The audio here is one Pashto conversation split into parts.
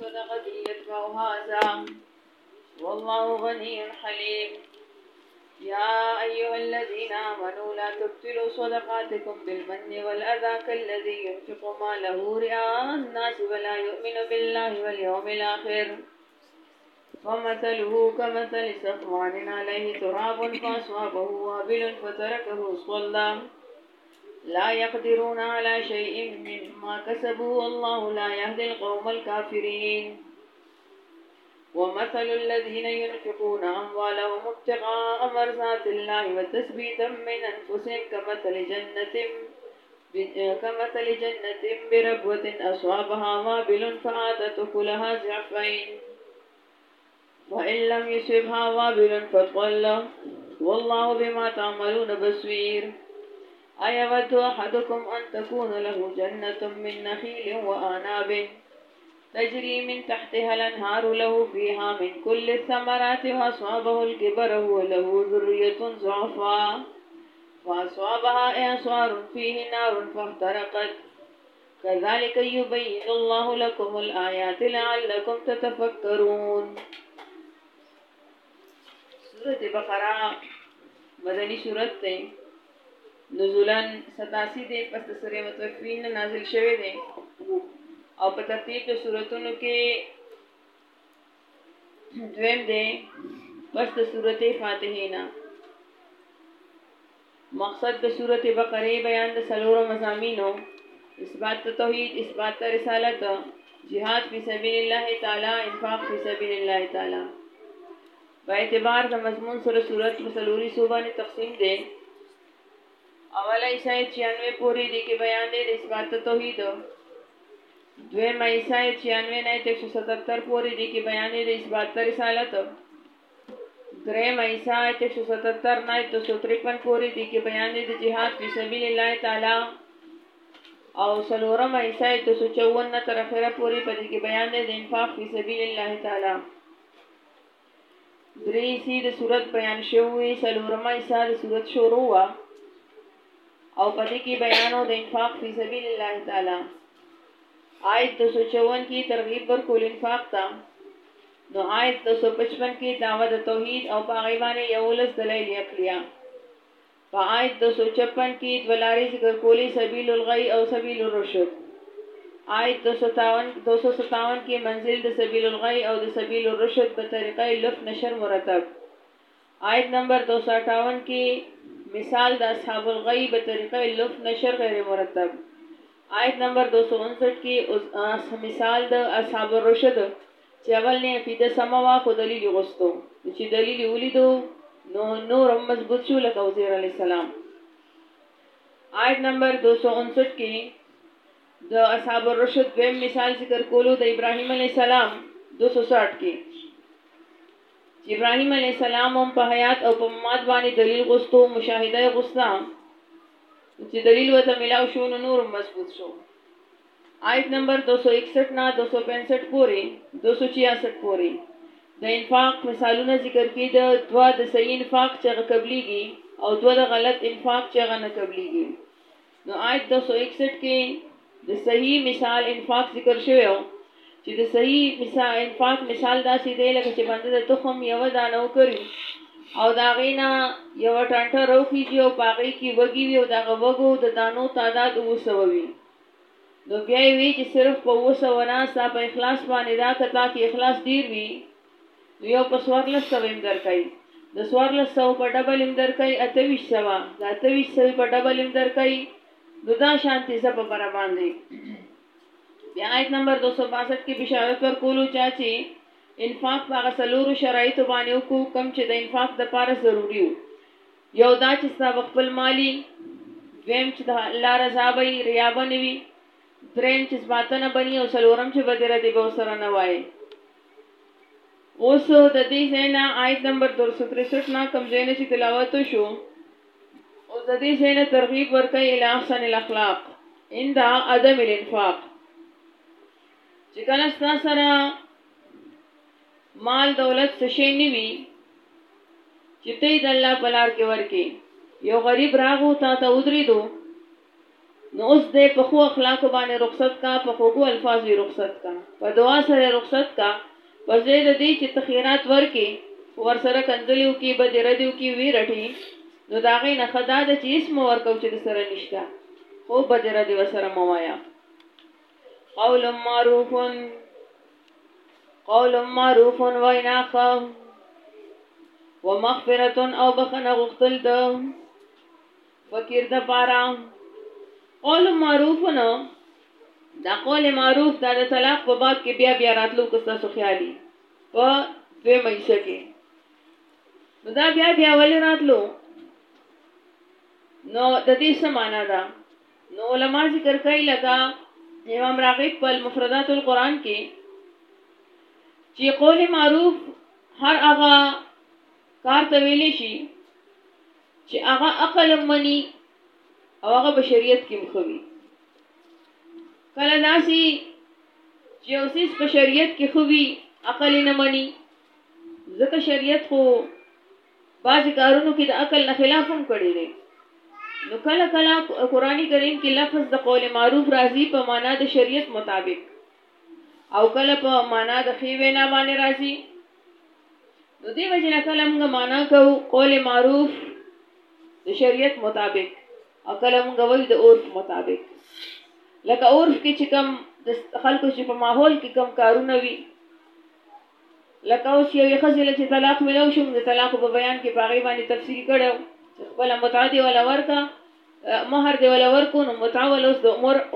صدقة يتبع هذا والله غني حليم يا أيها الذين آمنوا لا تبطلوا صدقاتكم بالمن والأذى كالذي ينفق له رئاء الناس ولا يؤمن بالله واليوم الآخر ومثله كمثل صفوان عليه تراب فأصابه وابل فتركه صلى لا يقدرون على شيء مما كسبوا والله لا يهدي القوم الكافرين ومثل الذين ينفقون أموالهم ابتغاء مرضات الله وتثبيتا من أنفسهم كمثل جنة كمثل جنة بربوة أصابها وابل فآتت كلها ضعفين وإن لم يصبها وابل فتقل والله بما تعملون بصير أيود أحدكم أن تكون له جنة من نخيل وأعناب تجري من تحتها الأنهار له فيها من كل الثمرات وأصابه الكبر وله ذرية ضعفاء وأصابها إعصار فيه نار فاحترقت كذلك يبين الله لكم الآيات لعلكم تتفكرون سورت بقره مدنی سورت ده نزولا ستاسی ده پس ده سوره متوفین نازل شوه ده او په ترتیب د سوراتونو کې دویم ده پس د سورته فاتحه نه مقصد د سورت بقره بیان د څلورو مضامینو، اثبات د توحید، اثبات د رسالت، جهاد فی سبیل الله تعالی، انفاق فی سبیل الله تعالی. په اعتبار د مضمون سره صورت په څلوري صوبانه تقسیم دی. اوله ایسه 96 پوری دی کې بیان دی د اثبات توحید. دویمه ایسه 96 نه 177 پوری دی کې بیان دی د اثبات رسالت. دریم ایسه آیت 177 نه 253 پورې دي کې بیان دي د جهاد فی سبیل الله تعالی او سلورم ایسه آیت 254 نه تر اخره پورې په دې کې بیان دي د انفاق فی سبیل الله تعالی درې سی د صورت بیان شوی سلورم ایسه د صورت شروع وا او په دې کې بیانو د انفاق فی سبیل الله تعالی آیت 254 کې ترغیب ورکول انفاق ته نو آیت دوه سوه پچپن کې دعوه د توحید او په هغې باندې یوولس دلایل عقلیه په آیت دوه سوه چپن کې دوه لارې ذکر کولې سبیل الغی او سبیل الرشد آیت دوه سوه ستاون دوه سوه ستاون کې منزل د سبیل الغی او د سبیل الرشد په طریقه لف نشر مرتب آیت نمبر دوه سوه اټاون کې مثال د اصحاب الغی په طریقه لف نشر غیر مرتب آیت نمبر دوه سوه انسټ کې مثال د اصحاب الرشد چې اول نه عقیده سمه وه خو دلیل یې غوښتو نو چې دلیل یې ولیدو نو نور هم مضبوط شو لکه عزیر علیه السلام آیت نمبر 259 کې د اصحاب الرشد دویم مثال ذکر کولو د ابراهیم علیه السلام 260 کې چې ابراهیم علیه السلام هم په حیات او په ممات باندې دلیل غوښتو مشاهده یې غوښته چې دلیل وته ملاو شو نو نور مضبوط شو آیت نمبر دوه سوه اکسټ نه دوه سوه پنځوس پورې، دوه سوه چیاسټ پورې، د انفاق مثالونه ذکر کړي، د دوه د صحیح انفاق چې هغه قبلېږي او دوه د غلط انفاق چې هغه نه قبلېږي. نو آیت دوه سوه اکسټ کې د صحیح مثال انفاق ذکر شوی او چې د صحیح مثال انفاق مثال داسې دی لکه چې بنده د تخم یوه دانه وکري او د هغې نه یوه ټانټه راوخیژي او په هغې کې وږي وي او د هغه وږو د دانو تعداد اووه سوه وي. نو بیا یې وی چې صرف په اوه سوه نه ستا په اخلاص باندې دا که تا کې اخلاص ډیر وي نو یو په څوارلس سوه هم درکوي د څوارلس سوه په ډبل هم درکوي اته ویشت سوه د اته ویشت سوي په ډبل هم درکوي نو دا شانتې زه په بره باندې بیا آیت نمبر 262 کې بشارت ورکولو چا چې انفاق په غسلورو شرایطو باندې وکړو کم چې د انفاق د پاره ضروری وو یو دا چې ستا به خپل مال وي، دویم چې د الله رضا به وي، ریا به نه وي، درېیم چې زماتنه به نه وي او څلورم چې بدې ردې به ورسره نه وایې. اوس د دې ځای نه آیت نمبر دوه سوه ترېسټ نه کوم ځای نه چې تلاوت وشو، اوس د دې ځای نه ترغیب ورکوي الی احسن الاخلاق عند عدم الانفاق، چې کله ستا سره مال دولت څه شی نه وي چې ته یې د الله په لار کې ورکې یو غریب راغو تا ته ودرېدو نو اوس دې په خو اخلاقو باندې رخصت کا په خوږو الفاظو یې رخصت کا په دعا سره رخصت کا په ځای د دې چې ته خیرات ورکې ورسره کنځلې وکړي بدې ردې وکړي ویې رټې نو د هغې نه ښه دا ده چې هېڅ مه ورکوه چې درسره نشته خو بدې ردې ورسره مه وایه قول معروف قول معروف وینا ښه ومغفرت او بخنه غختل د فقیر د پاره قول معروف نه دا قول معروف دا د طلاق په باب کې بیا بیا راتلو که تاسو خیالي په دوی مېسه کې نو دا بیا بیا ولې راتلو نو د دې سمانه ده نو علماء ذکر کوي لکه امام راغب په المفردات القرآن کې چې قول معروف هر هغه کار ته ویل شي چې هغه عقل مني او هغه بشریت کې مخوي کله داسي چې اوسیس په شریعت کې خوي عقل نه مني ځکه شریعت خو بعضی کارونو کې د عقل نه خلاف هم کړی دی نو کله کله قرآنی کریم کې لفظ د قول معروف راځي په معنا د شریعت مطابق او کله په معنا د خې وینا باندې راځي نو دی وجه نه کله موږ معنا کو قول معروف د شریعت مطابق او کله موږ وایو د عرف مطابق لکه عرف کې چې کم د خلکو چې په ماحول کې کم کارونه وي لکه اوس یوې ښځې له چې طلاق ملو شو، موږ د طلاقو په بیان کې په هغې باندې تفسیر کړی و چې خپله متعه دې وله ورکه، مهر دې وله ورکو، نو متعه وله اوس د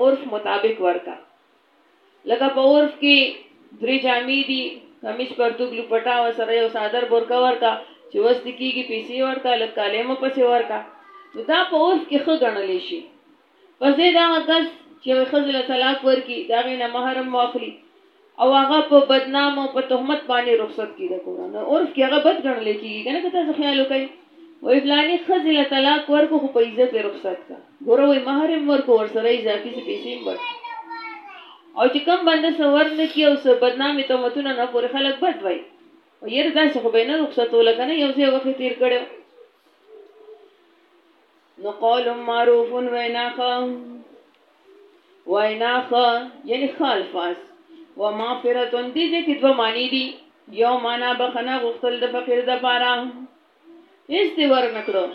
عرف مطابق ورکه. لکه په عرف کې درې جامې دي، کمیس، پرتوګ، لوپټه، ورسره یو څادر، برقعه، ورکه، چې وس دې کېږي، پیسې ورکه، لږ کالي هم ورپسې ورکه. نو دا په عرف کې ښه ګڼلی شي، په ځای د هغه کس چې یوې ښځې له طلاق ورکړي د هغې نه مهر هم واخلي او هغه په بدنام او په تهمت باندې رخصت کړي د کوره نو عرف کې هغه بد ګڼل کېږي که نه که تاسو خیال وکړئ وایي فلاني ښځې له طلاق ورکړو خو په عزت یې رخصت کړه ګوره وایي مهر هم ورکړو ورسره اضافي څه پیسې هم ورکړو او چې کم بنده څه ورنه کړي او څه بدنامې تهمتونه نه پورې خلک بد وایي یاره داسې خو به یې نه رخصتوله که نه یو ځای وخت یې تېر کړی نو قول معروف وینا خا وینا خا یعنی خالفاس و مغفرتون دې دې کې دوه معنی دي یو معنا بخنه غختل د فقیر د پاره هیڅ دی ور نکړو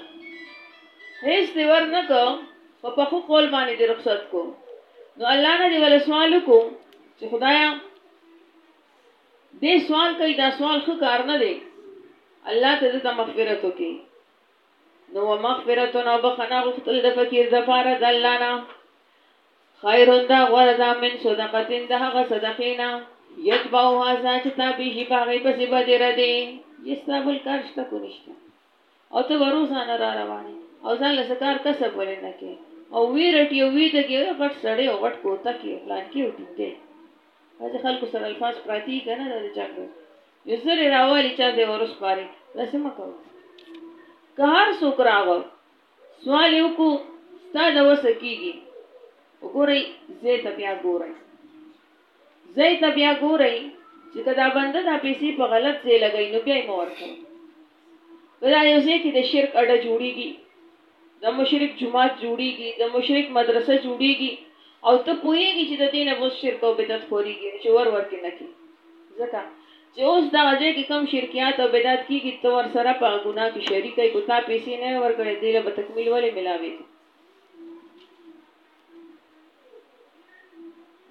هیڅ دی ور نکړو په پخو قول باندې دې رخصت کو نو الله نه دې ول سوال کو چې خدایا دې سوال کوي دا سوال خو کار نه دی الله ته دې مغفرت وکي نو ومغفرتون او بخنه غختل د فقیر د پاره د الله نه خیرون دا غوره دا من صدقتین د هغه صدقینا یتبعو هازا چې تابې شي په هغې پسې به دې ردې یستا بل کار شته کو نشته او ته به روزانه را روانې او ځان له کار کسب ولې نه کې او وی رټي او وی دګې غټ سړی او غټ کوته کې پلان کې او ټینګې بعضې خلکو سره الفاظ پراتی که نه د جنګ یو څه لرې راوالي چا ته یې ور وسپارئ داسې مه کوه که هر څوک راغی سوال یې وکړو ستا د وسه کېږي وګورئ زه ته بیا ګورئ زه ته بیا ګورئ چې که دا بنده دا پیسې په غلط ځای لګوي نو بیا یې مه ورکوئ په دا یو ځای کې د شرک اډه جوړیږي د مشرک جماعت جوړیږي د مشرک مدرسه جوړیږي او ته پوهیږي چې د دینه بس شرک او بدعت خوريږي چې ور ور کې نه کی ځکه چې اوس دا ځای کې کم شرکیات او بدعت کیږي ته ور سره په ګناه کې شریک ای کو تا پیسې نه ور کړې دی له تکمیل ولې ملاوي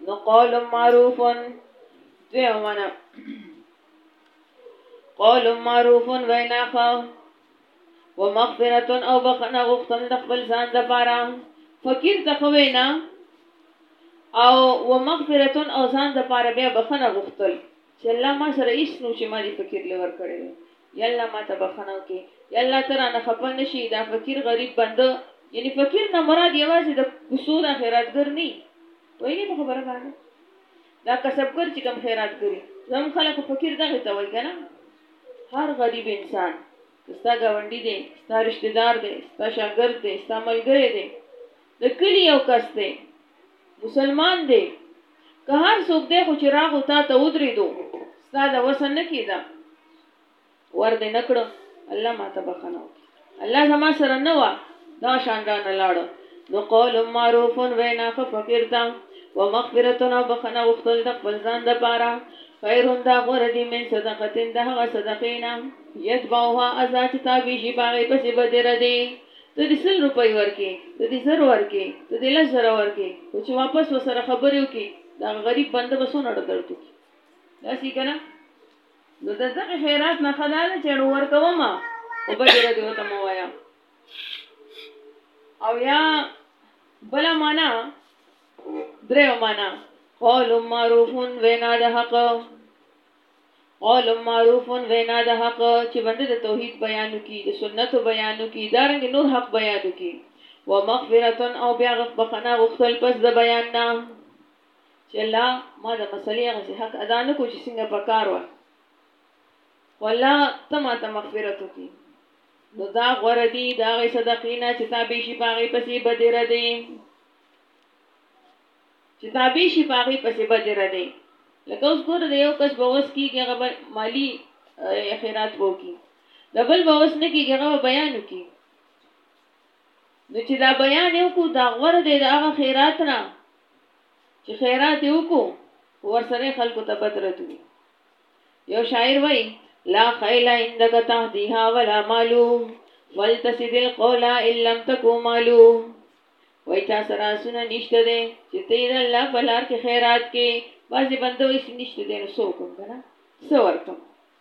نو قول معروفن دوی ومنه قول معروف وینا خو و مغفرت او بخنه غختن د خپل ځان د پاره فقیر ته خو وینا او و مغفرت او ځان د پاره بیا بخنه غختل چې الله ما سره هیڅ نو چې ما دې فقیر لور کړی دی یا الله ما ته بخنه وکي یا الله ترا نه خپه نشي دا فقیر غریب بنده یعنی فقیر نه مراد یوازې د کوسو د خیراتګر نه وي په خبره باندې دا کسبګر چې کوم خیرات کړي زموږ خلک خو فقیر دغه ته وایي کنه هر غریب انسان که ستا ګاونډي دی ستا رشتہ دار دی ستا شاګرد دی ستا ملګری دی د کلی یو کس دی مسلمان دی که هر څوک دی خو چې راغو تا ته ودرېدو ستا د وسه نه کېده ور دې نه کړو الله ماته بخنه وکړي الله زما سره نه و دا شان را نه لاړو نو قول معروف وینا خ فقیر ته و مغفرتون او بخنه غختل د خپل ځان د پاره خیرون دا غور دی من صدقتین د هغه صدقینا یتبعها ازا چې تابع شي باغې پسې بدر دی ته دې سل روپۍ ورکې ته دې زر ورکې ته دې لس زره ورکې خو چې واپس وسره خبرې وکړي دا غریب بنده به څونه ډدړ کوي داسې که نه نو د دغه خیرات نه خدا ده چې ډو ورکوم او بجره دی وته مو وایا او یا بلا معنا درې معنا قول معروف وینا د حق قول معروف وینا د حق چې بنده د توحید بیان کی د سنت بیان کی دارنګ نور حق بیان کی و مغفرتن او بیا غف بخنا غختل پس د بیان نه چې الله ما د مسلې هغسې حق ادا نه کړو چې څنګه په کار وه خو الله ته ما ته مغفرت وکړي نو دا غوره دي د هغې صدقې نه چې تابع شي په هغې پسې بدې ردې چې تابع شي په هغې پسې بدې ردې لکه اوس ګوره د یو کس به وس کېږي هغه به مالي خیرات به وکړي د بل به وس نه کېږي هغه به بیان وکړي نو چې دا بیان یې وکړو دا غوره دی د هغه خیرات نه چې خیرات یې وکړو ورسره خلکو ته بدرت وي یو شاعر وایي لا خیل عندك تهديها ولا مالو فلتسد القول ان لم تكو مالو وای چا سره سونه نشته ده چې ته د الله په لار کې خیرات کې بعضې بنده وایي نشته دی نو څه وکړم که نه څه ورکړم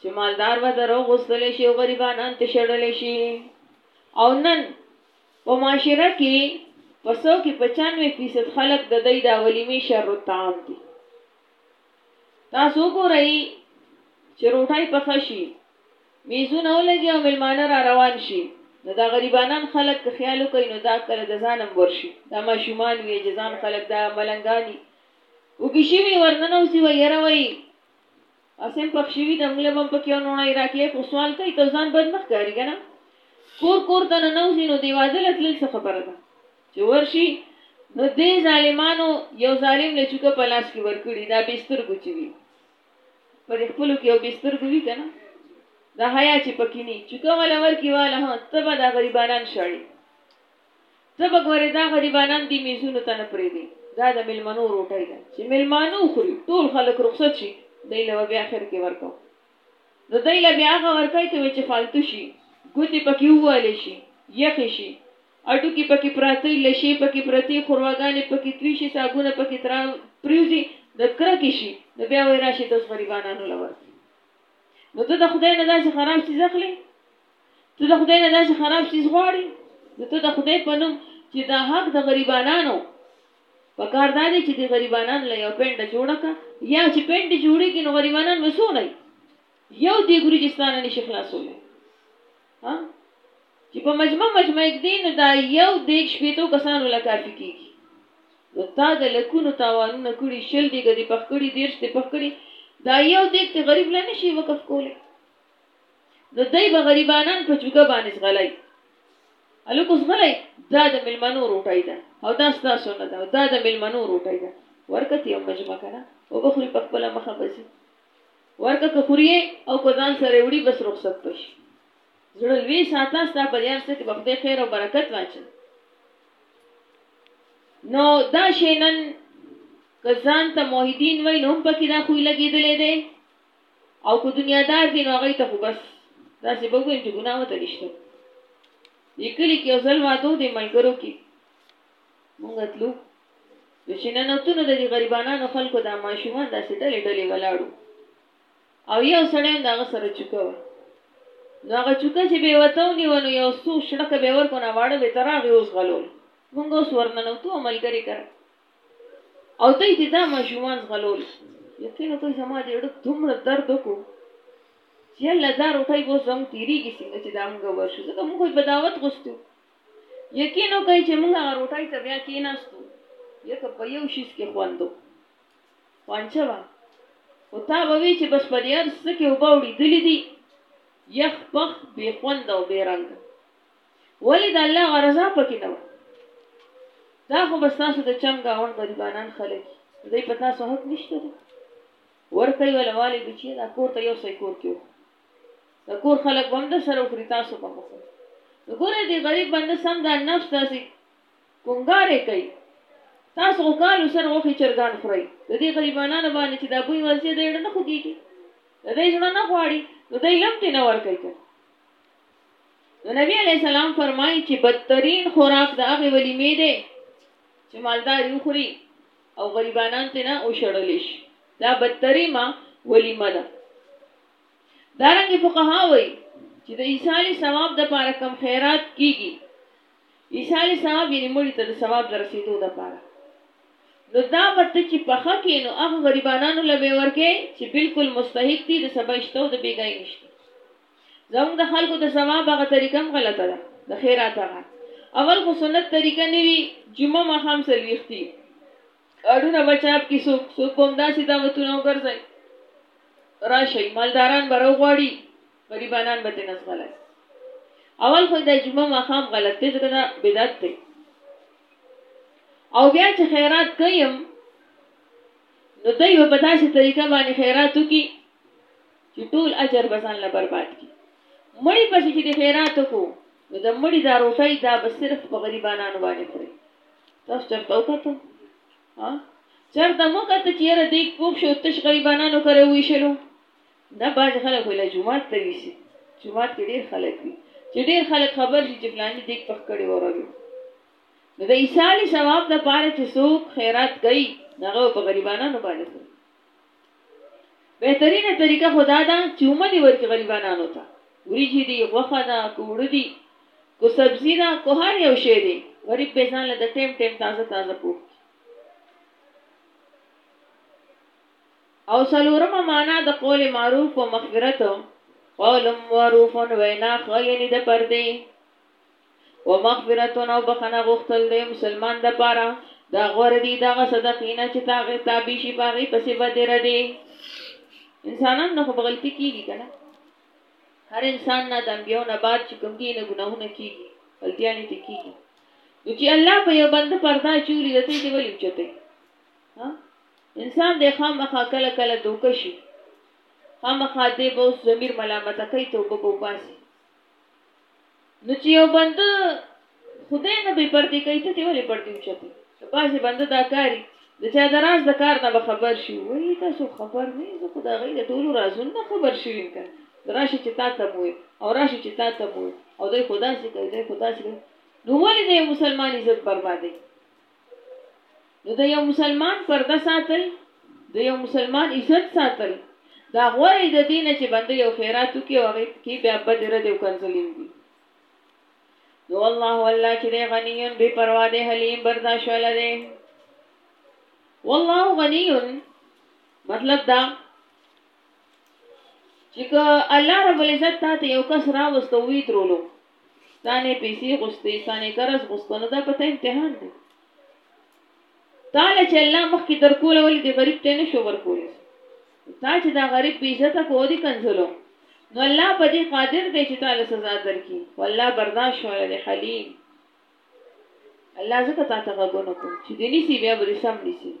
چې مالدار و در وغوستل شي او غریبانان ته شړل شي او نن په معاشره کې په سو کې پچانوي فیصد خلک د دې د ولیمې شر الطعام دي تاسو ګورئ چې روټۍ په خشي میزونه ولګي او ملمانه را روان شي نو دا غریبانان خلک که خیال وکړي نو دا کله د ځانم ورشي دا ماشومان وي جزان خلک دا ملنګانی وګشي وي ورننه اوسي وي یره وي اسم پخ شوی د موږ لبم پکې او نوړای راکې خو سوال کوي ته ځان بد مخ کاری کنه کور کور ته نه نوځي نو دی واده لتل څه خبره ده چې ورشي نو دې ظالمانو یو ظالم له چوکه په لاس کې ورکړي دا بستر ګوچی وي پر خپل کې یو بستر ګوي کنه دا حیا چې پکې نه چوکه ولا ورکی والا ها تبه دا غریبانان شړي ته به ګورې دا غریبانان دې میزونو ته نه پرېږدي، دا د مېلمنو روټۍ ده، چې مېلمانه وخوري، ټول خلک رخصت شي، دی له به بیا خرکې ورکوو. نو دی له بیا هغه ورکۍ کوي چې فالتو شي، ګوتې پکې ووهل شي، یخې شي، هډوکي پکې پراته وي، لشې پکې پرتې وي، ښورواګانې پکې توی شي، صابونه پکې پریوځي، د کرکې شي، نو بیا وایي راشئ داس غریبانانو له ورکړئ. نو ته د خدای نه داسې خراب څیز اخلي ته د خدای نه داسې خراب څیز غواړي نو ته د خدای په نوم چې دا حق د غریبانانو په کار دا دی چې د غریبانانو له یو پینډه جوړه کا یا چې پینډې جوړېږي نو غریبانان به څونه یو دې ګوري چې ستانه نشي خلاصولی ها چې په مجمع مجمع کې دین دا یو دیګ شپېتو کسانو لا کافي کیږي نو تا د لکونو تاوانونه کړي شل دی غدي پخ کړي دیرش دی پخ کړي دا یو دیګ ته غریب لا نشي وقف کولی نو دای به غریبانان په چوکا باندې زغلای الو کو زغلای دا د ملمنو روټای ده او دا ستا سونه ده دا د ملمنو روټای ده ورکتی او مجمع کنه او بخوري په خپل مخه بزي ورکه که خوري يې او که ځان سره يې وړي بس رخصت به شي. زړه لوی ساته ستا په دې هر څه کې به خدای خیر او برکت واچوي. نو دا شی نن که ځان ته موحدین وای نو هم پکې دا خوی لګېدلی دی او که دنیادار دی نو هغوی ته خو بس داسې به ووایم چې ګناه ورته نشته دې کلي کې یو ځل واده دی ملګرو کې مونږ تلو نو چې ننوتونو د دې غریبانانو خلکو دا ماشومان داسې ډلې ډلې ولاړو او یو سړی هم د هغه سره چوکه وه نو هغه چوکه چې به وته ونیوه نو یو څو شړکه به ورکو نه واړه به ته راغې اوس غلول مونږ اوس ورننوتو ملګري کړه او دوی ته دا ماشومان ځغلول یقین وکړئ زما دې ډک دومره درد وکړو چې الله دا روټۍ به اوس زموږ تېرېږي څنګه چې دا مونږ ورشو ځکه مونږ به دعوت غوښتو یقین وکړئ چې موږ هغه روټۍ ته بیا کېناستو لکه په یو شیز کې خوندو خوانچه وه خو تا به وی چې بس په دې هر څه کې اوبه اړېدلې دي یخ پخ بې خونده او بې رنګه ولې د الله غرضا پکې نه وه دا خو بس تاسو د چم ګاونډ غریبانان خلک دوی په تاسو حق نشته دی ورکوي ولوالې بچیه دا کور ته یو څه کور کې د کور خلک بم د سره خوري تاسو په مخه وګوره دی غریب باندې سم دا نفس تاسو کونګاره کوي تاسو خو کال سره وخی چرګان خوري د دې غریبانو باندې چې دا بوی ورسې د اړه نه خوګيږي د دې ځړه نه غواړي نو دای لم ته نه ور کوي نو نبی علی السلام فرمایي چې بدترین خوراک د هغه ولی می دی چې مالدار یو خوري او غریبانان ته نه او شړل شي دا بدتري ما ولیمه ده دارنګه فقها وایي چې د ایصال ثواب د پاره کم خیرات کیږي ایصال ثواب یې مړی ته د ثواب د رسیدو د پاره نو دا بت چې پخه کې نو هغه غریبانو لبه ورکه چې بالکل مستحق دي د سبا اشتو د بیګای نشته زموږ د خلکو د ثواب هغه طریقه غلطه ده د خیرات هغه اول خو سنت طریقه نیوي جمعه ما خام سلويختي کارډونه به چاپ کی سوک سوک بم داسی دعوتونه وګرځی راشی مالداران به روغواړي غریبانان به تنه زغلای اول خو د جمعه مخام غلط دی ځکه دا بدعت دی او بیا چې خیرات کویم نو دوی به په داسې طریقه باندې خیرات وکړي چې ټول اجر به ځان له برباد کړي مړی پسې چې د خیرات وکړو نو د مړی دا روټۍ دا به صرف په غریبانانو باندې خوري تاسو چرته وکړه ها چرته مو کته چې را دې کوب شو تش غریبانو کرے وې شلو دا باز خلک ولا جمعات ته ویسي جمعات کې ډیر خلک وي چې ډیر خلک خبر شي چې فلاني دې پخ کړي ورغلو نو د ایصال ثواب د پاره چې څوک خیرات کوي هغه په غریبانو باندې خوري بهترینه طریقه خدا ده چې اومه دی ورکې غریبانانو ته وریجې دي غوښه ده کوړه دي کو سبزی ده کو هر یو شی دی غریب به ځان له د ټیم ټیم تازه تازه پوښ او سلورم معنا د قول معروف او مغفرت قول معروف وینا خو یعنی د پردې و مغفرتون او بخنه غختل دی مسلمان د پاره دا غور دی دغه صدقینا چې تاغه تابع شي پاغه پسې بدر دی انسانان نه خو بغلطي کیږي کنه هر انسان نه د انبیو نه بعد چې کوم دینه ګناهونه کیږي غلطیانه ته کیږي نو چې الله په یو بند پردا چولی د ته دی ولې اوچته ها انسان د خامخا کله کله دوکشي خامخا دې به اوس ضمیر ملامت کوي توبه به وباسي نو چې یو بنده خدای نه به پردې کوي ته ولې پردې اوچتې بعضې بنده دا کاری د چا د راز د کار نه به خبر شي وایي تاسو خبر نه زه خو د هغوی د ټولو رازونو نه خبر شوي یم که راشي چې تا ته مو او راشي چې تا ته مو او دی خو داسې کوي دی خو داسې کوي نو ولې د یو مسلمان عزت بربادوي نو د یو مسلمان پرده ساتل د یو مسلمان عزت ساتل دا غوړې د دین چې بنده یو خیرات وکي او هغه کې بیا بد رد او کنزلین دي نو الله والله چې دی غنیون بے پروا دی حلیم برداشت والا دی والله غنیون مطلب دا چې که الله رب العزت ته یو کس راوستو وی ترولو ستانه پیسې غوستې ستانه قرض غوستو نو دا په ته امتحان دی تعالی چې الله مخکې درکول ولې دی غریب ته نه شو ورکول تا چې دا غریب بی عزت کو دی کنزلو نو الله په دې قادر دی چې تعالی سزا درکې والله برداشت ولې حلیم الله زکه تا ته غوونه کو چې دیني سی بیا بری سم نسی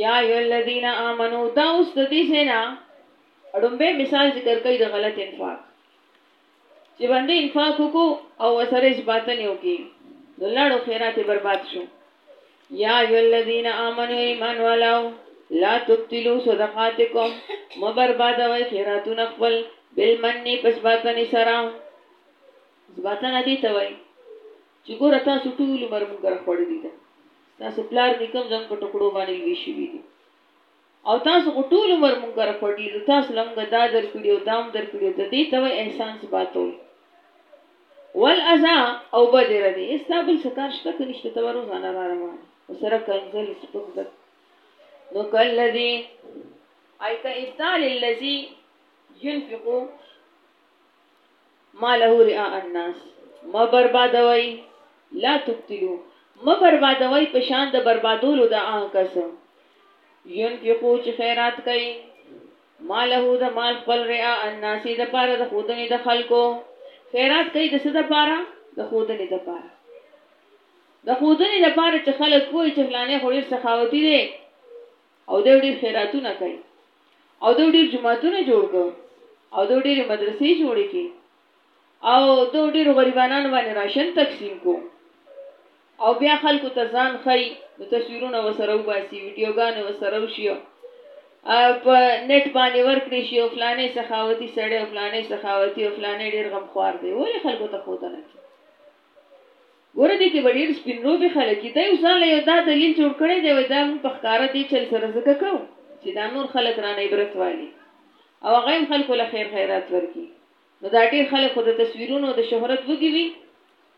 یا ایو الذین آمنو دا اوس د دې سینا اړمبه مثال ذکر کوي د غلط انفاق چې باندې انفاق وکړو او وسره اثباتنې وکړي نو لاړو خیرات برباد شو یا ایو الذین آمنو ایمان والاو لا تبتلو صدقاتکم مبربادوي خیراتونه خپل بالمنی پسباتنې سره زباتنه دي ته وای چې ګوره تاسو ټول مرمون کر خوړلې ده تاسو پلار نکم زموږ په ټکړو باندې لوي شوی دي او تاسو خو ټول عمر مونږ کره خوړلی دی تاسو له مونږ دا در کړی او دا هم در کړی ته دی ته وای احسان څه باته وای والاذا او بد ردی استا بل سکار شته که نشته ته ورو ځان را روان او سره کنزل سپک زک نو کله دی ایک ابطال الذی ينفقو ما له رئاء الناس، مه بربادوئ، لا تبطلو، مه بربادوئ په شان د بربادولو د هغه کس، ينفقو چې خيرات کوي، ما له د مال خپل رئاء الناس د پاره د ښودنې د خلکو، خيرات کوي د څه د پاره؟ د ښودنې د پاره. د ښودنې د پاره چې خلک وایي چې فلانی خو ډېر سخاوتي دی، او ده ډیر خیراتونه کړ او ده ډیر جماعتونه جوړ کړ او ده ډیر مدرسې جوړې کړې او ده ډیر غریبانان باندې راشن تقسیم کو او بیا خلکو ته ځان خی نو تصویرونه وسره وباسي ویډیوګانې وسره وشي په نت باندې ورکړي شي او فلانې سخاوتي سړی او فلانې سخاوتي او فلانې ډیر غمخوار دی ولې خلکو ته ښودنه کوي ګوره دې کې به ډېر سپين روبي خلک وي، ده يو ځان له يو دا دليل جوړ کړی دی، وايي دا موږ په ښکاره دې چل سره ځکه کوو، چې دا نور خلک رانه عبرت واخلي او هغه هم خلکو له خير خيرات ورکړي، نو دا ډېر خلک خو د تصويرونو او د شهرت وږي وي،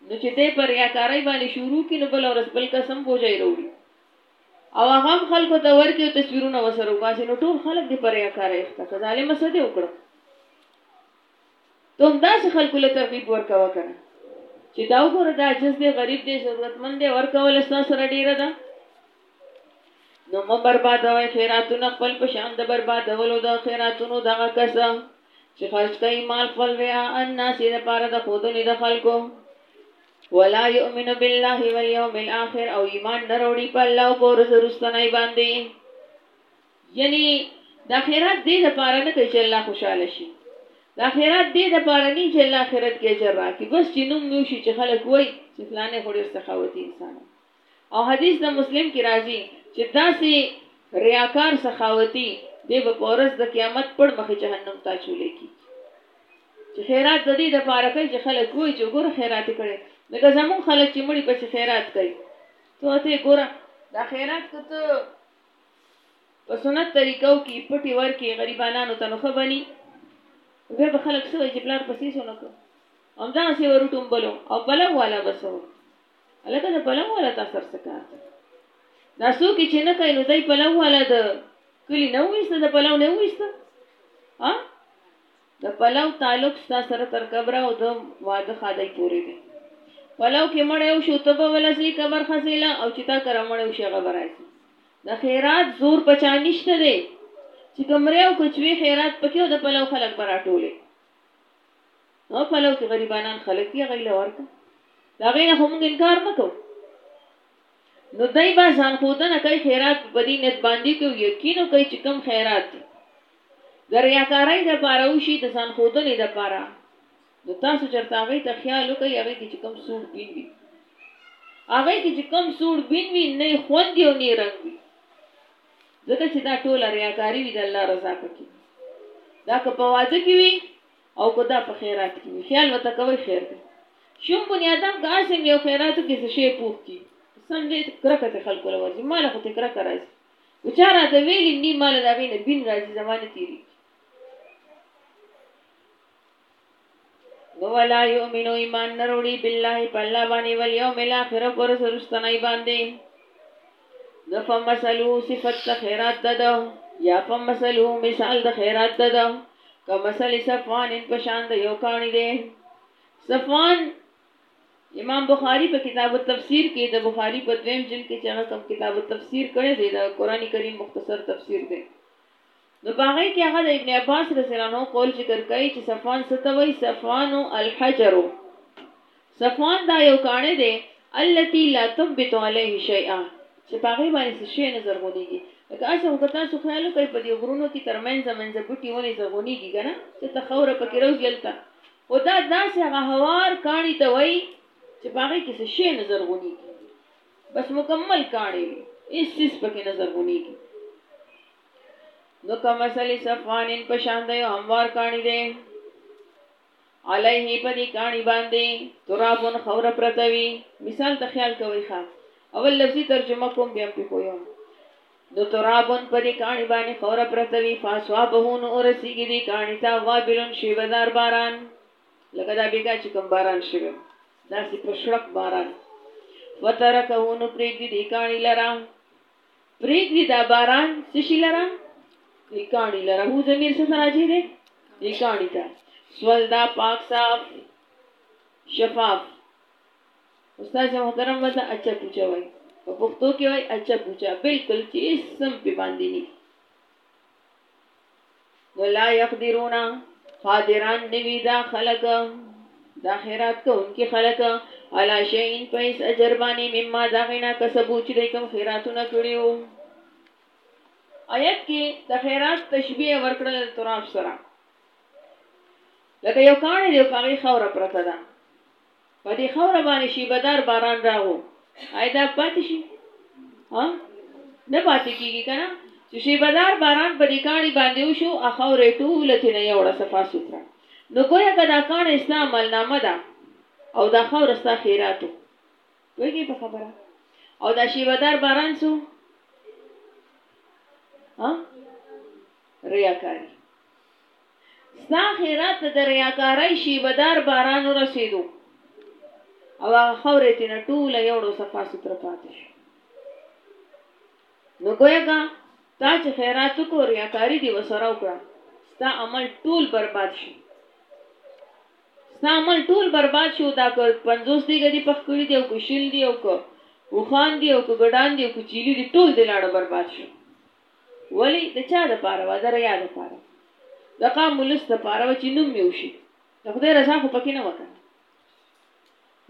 نو چې دی په رياکارۍ باندې شروع کړي، نو بله ورځ بل کس هم بوجۍ راوړي او هغه هم خلکو ته ورکړي او تصويرونه ورسره وباسي، نو ټول خلک دې په رياکارۍ اخته کړه، ظالمه څه دې وکړه؟ ته هم داسې خلکو له ترغیب ورکوه کنه چې دا وګوره دا عاجز دی غریب دی ضرورتمند دی ورکول ستا سره ډیره ده نو مه بربادوئ خیراتونه خپل په شان د بربادولو د خیراتونو دغه کس چې خرج کوي مال خپل ویا الناس لپاره د خودنې د خلکو ولا یؤمن بالله والیوم الاخر او ایمان نه وروړي په الله او په ورځ وروستنۍ باندې یعنی دا خیرات دې د پاره نه کوي چې الله خوشاله شي دا خیرات دې د پاره نه چې الله آخرت کې اجر راکړي بس چې نوم نو شي چې خلک وای چې فلانه خو ډیر سخاوتي انسان او حدیث د مسلم کې راځي چې داسې ریاکار سخاوتي دی په پورس د قیامت پر مخې جهنم ته چولې کی چې خیرات د دې د پاره کوي چې خلک وای چې ګور خیرات کړي لکه زمون خلک چې مړي پسې خیرات کوي ته ته ګور دا خیرات کته په سنت طریقو کې پټي ورکې غریبانانو ته نو ښه بني بیا به خلک څه وایي چې پلار پسې څه نه کړو همدغسې وروټوم بلو او پلنګ والا به څه وایي هلکه د پلنګ والا تا سر څه کار دی دا څوک چې نه کوي نو دی پلنګ والا د کلي نه وویسته د پلو نه وویسته د پلو تعلق ستا سره تر قبره او د واده خادای پورې دی پلو کې مړ یو شو ته به ولسې قبر خزیلا او چې تا کر مړ یو شي غبر راځي د خیرات زور پچا نشته دی چې کمرې او کچوي خیرات پکې او د پلو خلک برا ټوله نو پلو کې غریبانان خلک دی غیله ورکه دا غینه هم انکار مکو نو دوی به ځان ښودنه کوي خیرات په دې نیت باندې کوي یقین وکړئ چې کوم خیرات د ریاکارۍ لپاره وشي د ځان ښودنې لپاره نو تاسو چرته هغه ته خیال وکړئ هغه کې چې کوم سوړ بین وي هغه کې چې کوم سوړ بین وي نه خوند یو نه رنگ وي ځکه چې دا ټول ریاکاری وي د الله رضا پکې دا که په واده کې وي او که دا په خیرات کې وي خیال ورته کوئ خیر دی شوم بنیادم که هسې هم یو خیراتو کې څه شی پوخ کړي سم دی کرکه ترې خلکو له ورځي ما له خو ترې کرکه راځي خو چا راته ویلي هم دي ما له د هغې نه بین راځي زما نه تېرېږي نو ولا یؤمنو ایمان نه وروړي بالله په الله باندې والیوم الاخر او پر ورځ وروستنۍ باندې د په مسلو صفت د خیرات ده ده یا په مسلو مثال د خیرات ده ده که مسل صفوان ان پشان د یو کانی ده صفوان امام بخاری په کتاب التفسیر کې د بخاری په دویم جلد کې چې هغه کم کتاب التفسیر کړی دی د قران کریم مختصر تفسیر دی نو په هغه کي هغه د ابن عباس رضی الله عنه قول ذکر کوي چي صفوان څه ته وايي صفوان الحجر صفوان دا یو کاڼی دی التي لا تنبت عليه شيئا چې په هغې باندې څه شی نه زرغونېږي لکه هسې خو که تاسو خیال وکړئ په دې غرونو کې تر منځه منځه بوټي ونې زرغونېږي که نه چې ته خاوره پکې راوځي هلته خو دا داسې هغه هوار کاڼي ته وایي چې په هغې کې څه شی نه زرغونېږي بس مکمل کاڼی وي هېڅ څیز پکې نه زرغونېږي نو کمسل صفوانین په شان دی هموار کانی دی علیه په دې کانی باندې ترابون خوره پرتوي مثال ته خیال کوي ښا اول لفظي ترجمه کوم بیا په پویوم نو ترابون په دې کانی باندې خوره پرتوي فاسوا بهون اورسیږي دې کانی تا وابلون شی بازار باران لکه دا بیګا چې کوم باران شوی داسې پښړک باران وترکهونو پرېږدي دې کانی لرا پرېږدي دا باران څه شي لره دې کاڼي لره هو ضمیر څه ته راجع دی دې کاڼي ته سول دا پاک صاف شفاف استاد محترم وته اچھا پوچا وای په پښتو کې وای اچھا پوچا بالکل چې سم په باندې نه نو لا يقدرون قادران نوی دا خلق دا خیرات کوونکي خلک علا شیئن په هیڅ اجر باندې مما دا غینا کسبو چې دوی کوم خیراتونه کړي وو آیت کې د خیرات تشبیه ورکړل تراب سره لکه یو کاڼی دی په هغې خاوره پرته ده په دې خوره باندې شیبدار باران راغو آیدا پاتې شي ها نه پاتې کیږي کنه چې شیبدار باران په دې کاڼي باندې وشو اخو ریټو لته نه یوړه صفا سوتره نو ګویا کدا کاڼه اسلام عملنامه ده او دا خو رستا خیراتو وګي په خبره او دا شیبدار باران سو ها ریاکاری ستا خیرات ته د ریاکارۍ شیبهدار باران ورسېدو او هغه خاورې تېنه ټوله یوړو صفا سوتره پاتې شو نو ګویګا تا چې خیرات وکړو ریاکاري دې وسره وکړه ستا عمل ټول برباد شو ستا عمل ټول برباد شو دا که پنځوس دیګه دې پخ کړي دي او که شل دي او که اوښان دي او که ګډان دي او که چیلي دي ټول دې لاړه برباد شو ولی د چا د پاره وه د ریا د پاره د قام ولس د پاره وه چی نوم می وشی د خدای رضا خو پکی نه وکړه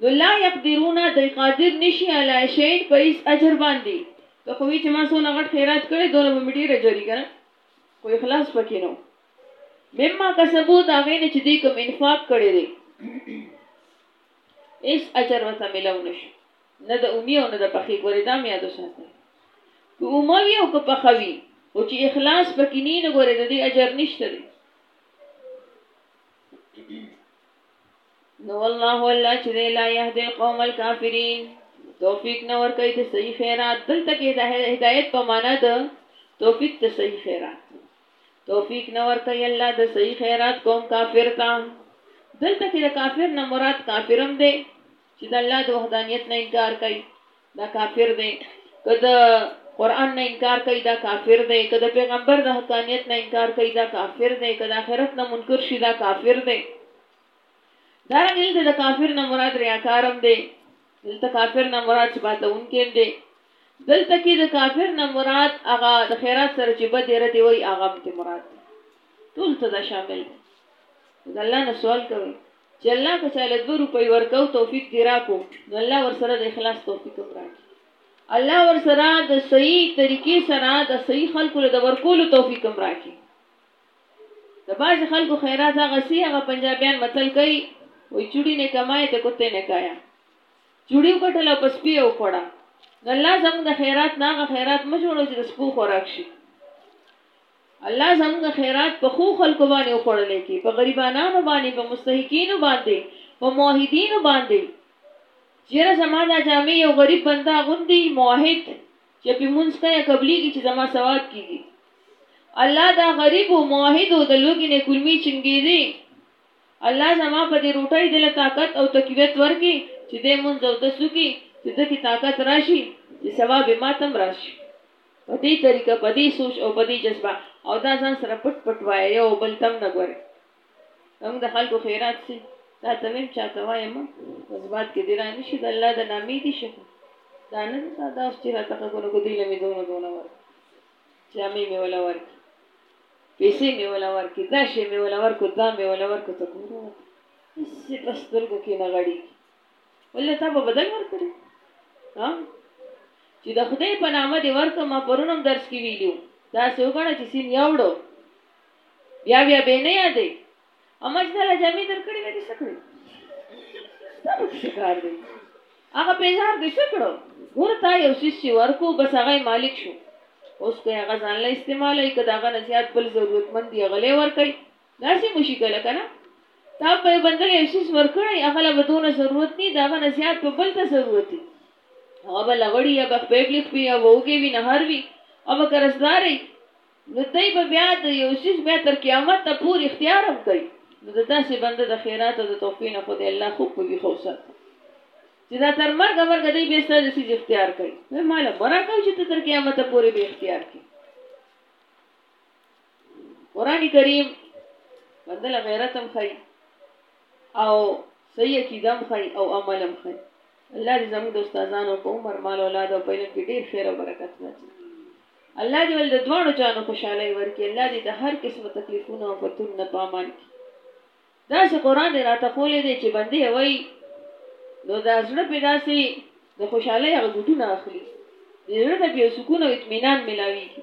نو لا یقدرون د قادر نشي علی شین په هیڅ اجر باندې ته خو وی چې ما سونه غټ خیرات کړي دونه به مډیر اجری کنه خو اخلاص پکې نو مما کسبو دا غینه چې دې کوم انفاق کړي دي اس اجر وته ملو نشو نه د اونی او نه د پخی ګوره دا مې یادو ساته که اومه وی او که پخه وی او چې اخلاص پکې نی نه ګوره د دې اجر نشته دی نو والله والله چې لا يهدي القوم الكافرين توفیق نه ور کوي ته صحیح خیرات دلته کې د هدایت په معنا ده توفیق ته صحیح خیرات توفیق نه ور کوي الله د صحیح خیرات قوم کافر ته دلته کې د کافر نه مراد کافرم دی چی د الله د وحدانیت نه انکار کوي دا کافر دی که د قرآن نه انکار کوي دا کافر دی که د پیغمبر د حقانیت نه انکار کوي دا کافر دی که د آخرت نه منکر شي دا کافر دی دارنګه دلته د کافر نه مراد ریاکار هم دی دلته کافر نه مراد شباتونکی هم دی دلته کې د کافر نه مراد هغه د خیرات سره چې بد رد وي هغه هم ته مراد ټول ته دا شامل دی د الله نه سوال کوي چی الله که چاله دوه روپی ورکو توفیق دی راکو نو الله ورسره د اخلاص توفیق هم راکی الله ورسره د صحیح طریقې سره د صحیح خلکو له د ورکولو توفیق هم راکی د باز خلکو خیرات هغه سی هغه پنجابیان متل کوي وای چوڑی نه کمای ته کوته نه کایا چوڑی وکټل او پس پیو خوړه نو الله زموږ د خیرات ناغه خیرات مجوړو چې د سپو خوراک شي الله زمونږ خیرات په ښو خلکو باندې وخوړلی کړي، په غریبانانو باندې، په مستحقینو باندې، په موحدینو باندې، چې یاره زما دا جامې یو غریب بنده اغوندي، موحد، چې پرې لمونځ کله قبلیږي چې زما ثواب کیږي. الله دا غریبو، موحدو د لوږې نه کولمې چنګېدې، الله زما په دې روټۍ دله طاقت او تقویت ورکړي چې دی لمونځ اودس وکړي، چې ده کې طاقت راشي چې ثواب یې ماته هم راشي. په دې طریقه، په دې سوچ او په دې جذبه او دا ځان سره پټ پټ وایه یو او بل تم نه ګوره زموږ د خلکو خیرات سي تا ته ویم چاته وایه مه جذبات کې دې را نه شي د الله د نامې دي شي خو دا نه دا دا اوس چې را تخه کونه کو دیله مې دونه دونه ور جامې مې ولا ورکي پیسې مې ولا ورکي دا شی مې ولا ورکو دا مې ولا ورکو ته ګوره ورته هسې په سترګو کې نه غړېږي ولې تا په بدل ورکړي ها چې د خدای په نامه دی ورکه ما پرونم درس کې ویلو دا سه وګڼه چې سین یوړو بیا بیا به نه یادې امج دلا جامې درکړې وې دې سکړې ستاسو شکار دی هغه پیزار دې سکړو ګور تا یو سیسی ورکو بس هغه مالک شو اوس که هغه ځانله استعمالای که داغه نه زیات بل ضرورتمند دی غلې ورکای داسې مو شي کله کله تا په یو بندل یو سیس ورکړی هغه له بدونه ضرورت نه دا غنه زیات په بل ته ضرورت دی هغه به لغړی یا بخ په بلیخ پی یا وګی وی نه هر وی او به قرضداري نو دای به بیا د یو سیس بیا تر قیامت ته پوری اختیار هم کوي نو د داسې بنده د خیرات او د توفی نه خو د الله خوب په وی خو سات چې دا تر مرګ مرګ دی به ستاسو د سیس اختیار کوي مال مرا کوي چې تر قیامت پوری به اختیار کوي قران کریم بندل غیرت هم خي او صحیح عقیده هم خي او عمل هم خي الله دې زموږ د استادانو په عمر مال اولاد او په علم کې ډیر خیر او برکت واچي الله دې ول د دوانو جانو خوشاله ورکړي الله دې د هر قسمه تکلیفونو او فتون نه پامان کړي دا سه قران دې راته خولې دې چې بندي وای نو دا زړه په داسې د خوشاله هغه ګټونه اخلي دې زړه ته په سکون او اطمینان ملاويږي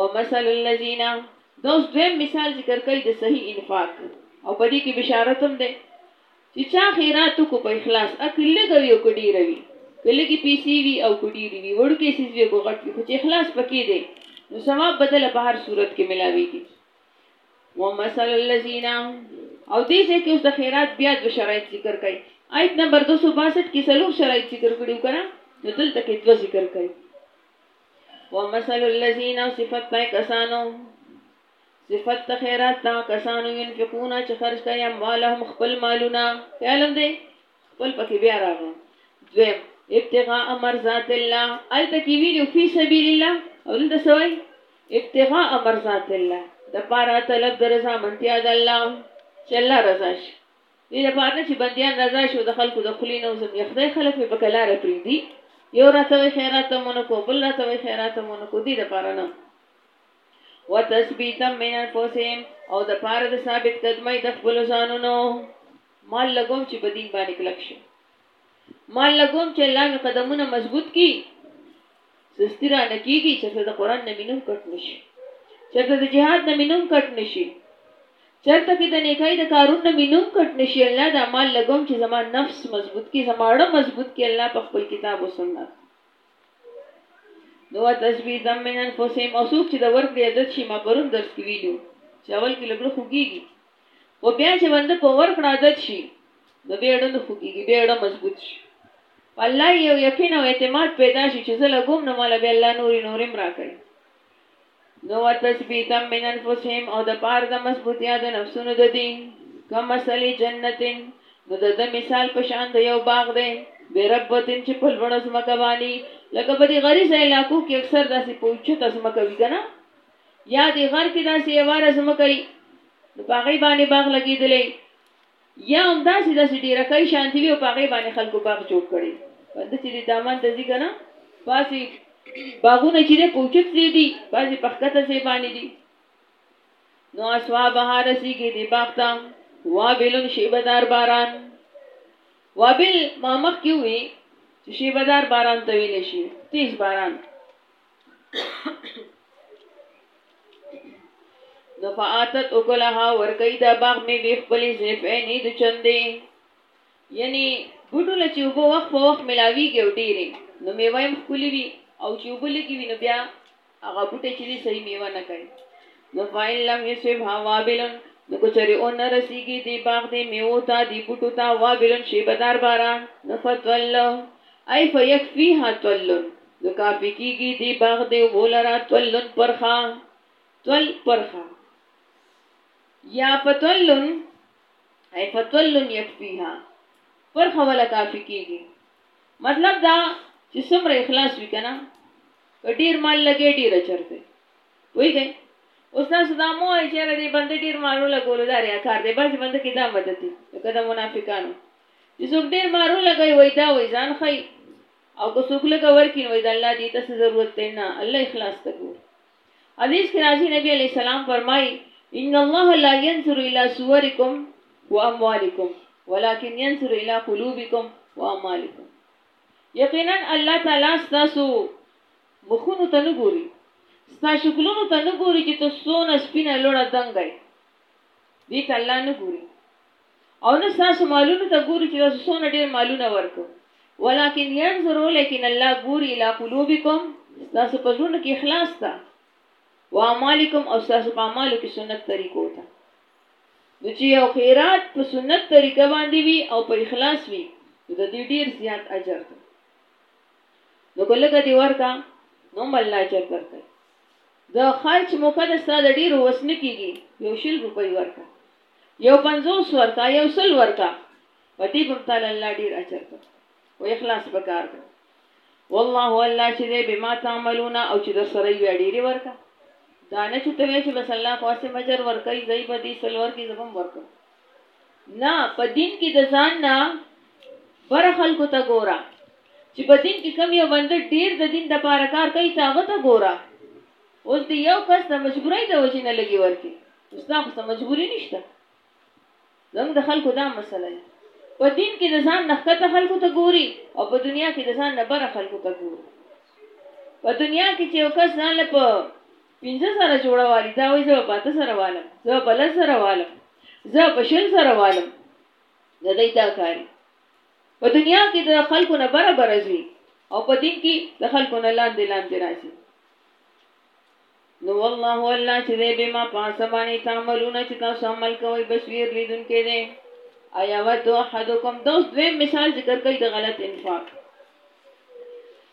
ومثل الذين دوس دویم مثال ذکر کوي د صحیح انفاق او په دې کې بشارت هم ده چې چا خیرات کو په اخلاص اکه لګوي او کډی روي کلګي پیسې وي او کډی روي وړو کې سیز وي کو غټ وي خو چې اخلاص پکې دی نو ثواب بدله په هر صورت کې ملاويږي ومثل الذين او دې ځکه اوس د خیرات بیا د شرایط ذکر کړي آیت نمبر 262 کې څلور شرایط ذکر کړیو کنه نو دلته کې دوه ذکر کړي ومثل الذين او صفت پای کسانو صفت ته خیرات دا کسانو ينفقون چې خرج کوي اموالهم خپل مالونه خیالم دی خپل پکې بیا راغو دویم ابتغاء امر ذات الله ال تکي ویلو فی سبیل الله او دلته سوای ابتغاء امر ذات الله د پاره طلب د رضا منتیا د الله چې الله رضا شي دې لپاره نه چې بندیان رضا شي او د خلکو د خولې نه وځم، یا خدای خلک مې په کلاره پرېږدي، یو راته وایي خیرات ته مو نه کړو، بل راته وایي خیرات ته مو نه کړو، دې لپاره نه. وتثبیتا من انفسهم او د پاره د ثابت قدمۍ د خپلو ځانونو. مال لګوم چې په دین باندې کلک شم. مال لګوم چې الله مې قدمونه مضبوط کی سستی را نه کیږي چرته د قران نه مينوم کټ نشي چرته د جهاد نه مينوم کټ نشي چرته کې د نیکای د کارونو نه مينوم کټ نشي الله دا مال لګوم چې زما نفس مضبوط کی زما اړه مضبوط کی الله په خپل کتاب او سنت دوا تشبیه دم من انفسهم او څوک چې د ورکړې عادت شي ما پرون درس کې ویلو چې اول کې لګړه خوږیږي او بیا چې بنده په ورکړه عادت شي نو بیا ډنه خوږیږي بیا ډنه مضبوط شي الله یو یقین او اعتماد پیدا شي چې زه لګوم نو مال بیا الله نوري نورم راکړي نو وتثبیتا من انفسهم او د پار د مضبوطیا د نفسونو د دین کمثلی جنتین نو د د مثال په شان د یو باغ دی بربتن چې په لوړ ځمکه باندې لکه په دې غریزه علاقو کې اکثر داسې په اوچته ځمکه وي که نه یا دې غر کې داسې یوه ځمکه وي نو په هغې باندې باغ لګېدلی یا هم داسې داسې ډیرکۍ شانتې وي او په هغې باندې خلکو باغ جوړ کړي بنده چې دې دامان ته ځي که نه بعضې باغونه چې دی په اوچت ځای دي بعضې په ښکته ځای باندې دي نو اصوابها رسیږي دې باغ ته وابلون شیبدار باران وابل ما مخکې ووي چې شیبدار باران ته ویلی شي تیز باران نو فاتت وکلها ورکی دا باغ می وی خپل زیفینی د چندې یعنی بوټو لچې وبو وخت په وخت ملاویږي او ډیره نو میوه هم خولي وي او چې وبلګي وي نو بیا هغه بوټي چې دی صحیح میوه نه کوي نو فإن لم يصبها وابل نو که چېرې ونه رسېږي دې باغ دې مېوو ته دې بوټو ته وابل شېبهدار باران نو فطل أي فيکفيها طل نو کافي کېږي دې باغ دې اوبو لره طل پرخه طل پرخه یا فطل أي فطل يکفيها پرخه ولا کافي کېږي مطلب دا چې څومره اخلاص وي کنه که ډیر مال لګي ډیر چرته ویګی اوس تاسو دا مو وای چې دې بنده ډیر مارو لګولو دا ریاکار دی بعضې بنده کې دا مدد دی لکه د منافقانو چې څوک ډیر مارو لګوي وای دا وای ځان ښي او که څوک لګ ورکین وای د الله دې ته ضرورت دی نه الله اخلاص ته ګور حدیث کې راځي نبی علی السلام فرمایي ان الله لا ينظر الى صوركم واموالكم ولكن ينظر الى قلوبكم واعمالكم یقینا الله تعالی ستاسو مخونو ته نه ګوري ستا شکلونو ته نه ګوري چې ته څونه سپینه لوړه دنګه یې دې ته الله نه ګوري او نه ستاسو مالونو ته ګوري چې تاسو څونه ډېر مالونه ورکو ولکن ينظر لیکن الله ګوري الی قلوبکم ستاسو په زړونو کې اخلاص ته واعمالکم او ستاسو په اعمالو کې سنت طریقو ته نو چې یو خیرات په سنت طریقه باندې وي او په اخلاص وي نو د دې ډیر زیات اجر دی نو که لږه دی ورکا نو هم الله اجر درکړي د خرچ موقع د ستا د ډیرو وس نه کیږي یو شل روپۍ ورکا یو پنځوس ورکا یو سل ورکا په دې بم تعالی الله ډیر اجر ته او اخلاص پکار دی والله الله چې دې بما تعملون او چې در سره یې ډیره ورکا دا نه چې ته وې چې بس الله خاصه مجر ورکې زئی بدی سل ورکې زبم ورکم نه په دین کې د ځان نه بره خلکو ته ګوره چې په دین کې کم یو بنده ډیر د دین د پاره کار کوي ته هغه ته ګوره اوس د یو کس د مجبورۍ د وجې نه لګي ورکي اوس دا خو مجبوري نشته زموږ د خلکو دا مسله ده په دین کې د ځان نخکته خلکو ته ګوري او په دنیا کې د ځان نه بره خلکو ته ګوري په دنیا کې چې یو کس ځان له په پنځه زره جوړه والي دا وایي زه به په اته زره والم زه به په لس زره والم زه به په شل زره والم د دوی دا کاري په دنیا کې د خلکو نه بره بره ځي او په دین کې د خلکو نه لاندې لاندې راځي نو والله الله چې دې به ما پاسمانه تعملون چې تاسو عمل کوئ بصیر لیدونکې دې ایا ود احدکم دوس دویم مثال ذکر کوي د غلط انفاق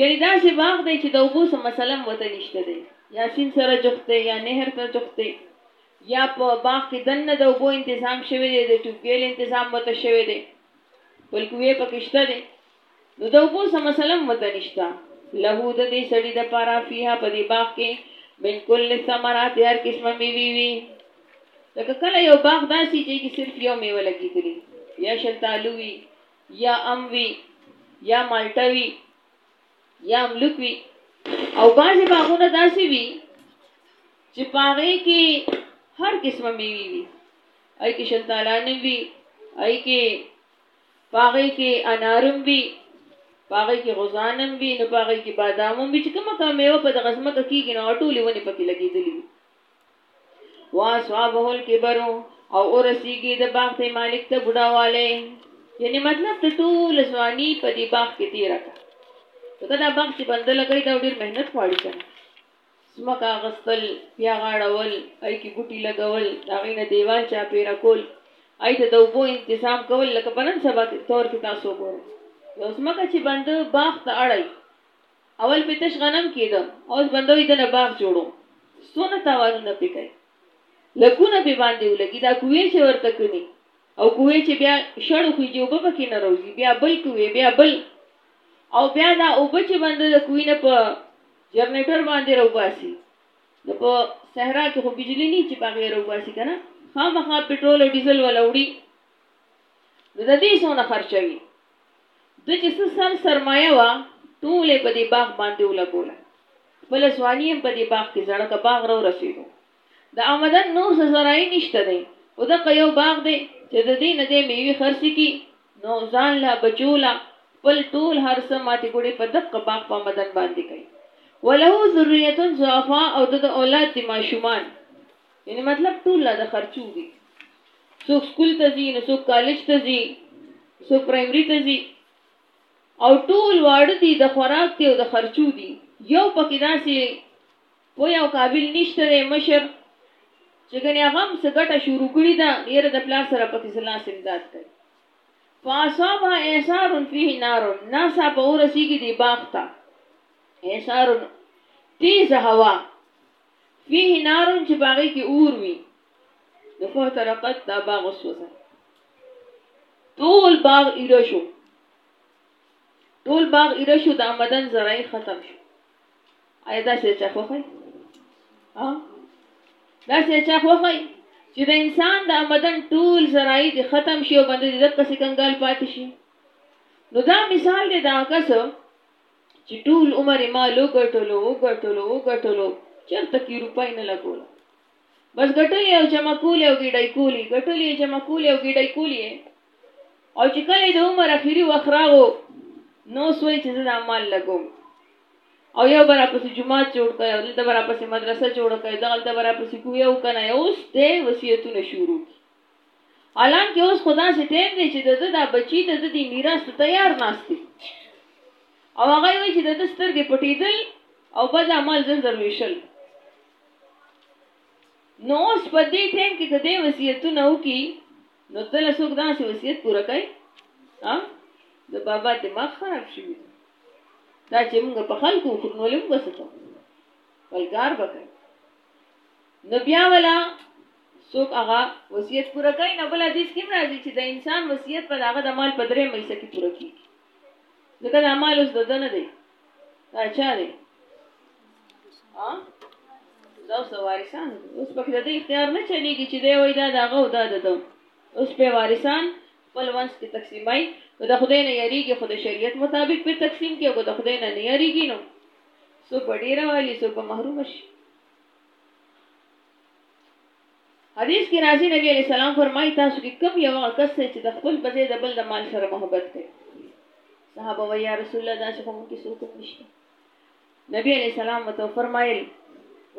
یعنی داسی باغ دی چی د اوبو څه مسله هم ورته نشته دی یا سیند سره جوخت دی یا نهر ته جوخت دی یا په باغ کی دننه د اوبو انتظام شوی دی د ټیوبویل انتظام ورته شوی دی بل کوی پکی شته دی نو د اوبو څه مسله هم ورته نشته له د دې سړی د پاره فیها په دې باغ کی من کل الثمرات هر قسمه میوی وی لکه کله یو باغ داسی چې کی صرف یو میوه لګیدلی یا شلتالو وی یا ام وي یا مالټه وي یا املوک وي او بعضې باغونه داسې وي چې په هغې کې هر قسمه میوې وي هغې کې شلتالان هم وي هغې کې په هغې کې انار هم وي په هغې کې غوزان هم وي نو په هغې کې بادام هم وي چې کومه کومه میوه په دغه ځمکه کېږي نو هغه ټولې ونې پکې لګېدلې وي واصحابه الكبر او ورسیږي د باغ ته مالک ته بډاواله یعنی مطلب د ټول ځواني په دې باغ کې تیر کا ځکه دا باغ چې بنده لګی دا ډیر مهنت غواړي کنه سمکا غستل بیا غاړول ای کی بوټي لګول دا غینه دیوال چا پیرا کول ای ته د وبو تنظیم کول لکه بنن سبا تور کې تاسو ګورئ یو سمکا چې بنده باغ ته اړای اول پې تش غنم کېده اوس بندوی دنه باغ جوړو څونه تاوانونه پې کوي لکونه پې باندې ولګي دا کوې چې ورته کني او کوې چې بیا شړ وخوي جې اوبه پکې نه روزي بیا بل کوې بیا بل او بیا دا اوبه چې بنده د کوی نه په جرنیټر باندې روباسي نو په صحرا کې خو بجلی نه چې پاغې روباسي کنه خامخا پټرول او ډیزل ولوړي نو د دې څونه خرچوي ده چې څه سر سرمایه وه ټول یې په دې باغ باندې ولګوله خپله ځواني هم په دې باغ کې زړه که باغ راو رسېدو د آمدن نور څه ذرایع نشته دی خو دغه یو باغ دی چې د دې نه دی میوې خرڅې کړي نو ځان له بچو له خپل ټول هر څه ماتې ګوډې په دقه باغ په آمدن باندې کوي وله ذریه ضعفا او د اولاد دي ماشومان یعنی مطلب ټول لا د خرچو دي څوک سکول ته ځي نو څوک کالج ته ځي څوک پرایمري ته ځي او ټول واړه دي د خوراک دی او د خرچو دي یو پکې داسې پوی او قابل نشته دی مشر چې ګنې هغه هم څه ګټه شروع کړې ده یاره د پلار سره پکې څه لاس امداد کوي فاصاب اعصار فيه نار ناسا په ورسیږي دی باغ ته اعصار تیز هوا فيه نار چې په هغې کې اور وي نو فاحترقت دا باغ وسوځه ټول باغ ایره شو ټول باغ ایره شو د آمدن زرعی ختم شو آیا دا څه چا خوخی ها دا څه چا خوخی چې د انسان د آمدن ټول زرعی دي ختم شي او باندې د کسې کنګال پاتې شي نو دا مثال دی دا کس چی ټول عمر یې مال وګټلو وګټلو وګټلو چرته کی روپۍ نه لګوله بس ګټلې او جمع کولې او ګډای کولې ګټلې جمع کولې او ګډای کولې او چې کله د عمر اخیری وخت راغو نو سوی چې زه دا مال لګوم او یو برا پسې جماعت جوړ کړي او دلته برا پسې مدرسه جوړ کړي دغلته برا پسې کوی او کنه اوس د وصیتونه شروع کی الان کې اوس خدا سي ټیم دی چې د د دا بچی د د دې میراث ته تیار ناشتي او هغه وی چې د د سترګې پټیدل او بد عمل زر زر ویشل نو اوس په دې ټیم کې کده وصیتونه وکي نو دل څوک دا سي وصیت پوره کوي ها د بابا دماغ خراب شي دا چې موږ په خلکو خورنولم وسته بلګار وکړي نو بیا ولا څوک هغه وصیت پوره کوي نه بل حدیث کې راځي چې د انسان وصیت په داغه د مال په درې مېسه کې پوره کیږي ځکه د مال اوس دده نه دی دا چا دی ها دا اوس وارثان اوس په دې اختیار نه چلیږي چې دی وای دا داغه او دا دده اوس په وارثان خپل وانس کې تقسیمای نو د خدای نه یریږي خو د شریعت مطابق په تقسیم کې او د خدای نه نه یریږي نو څوک به ډیر والی څوک به محروم شي حدیث کې راځي نبی علی سلام فرمایي تاسو کې کم یو کس چې د خپل بځې د بل د مال سره محبت کوي صحابه ویا رسول الله داسې خو مونږ کې څوک نشته نبی علی سلام وته فرمایل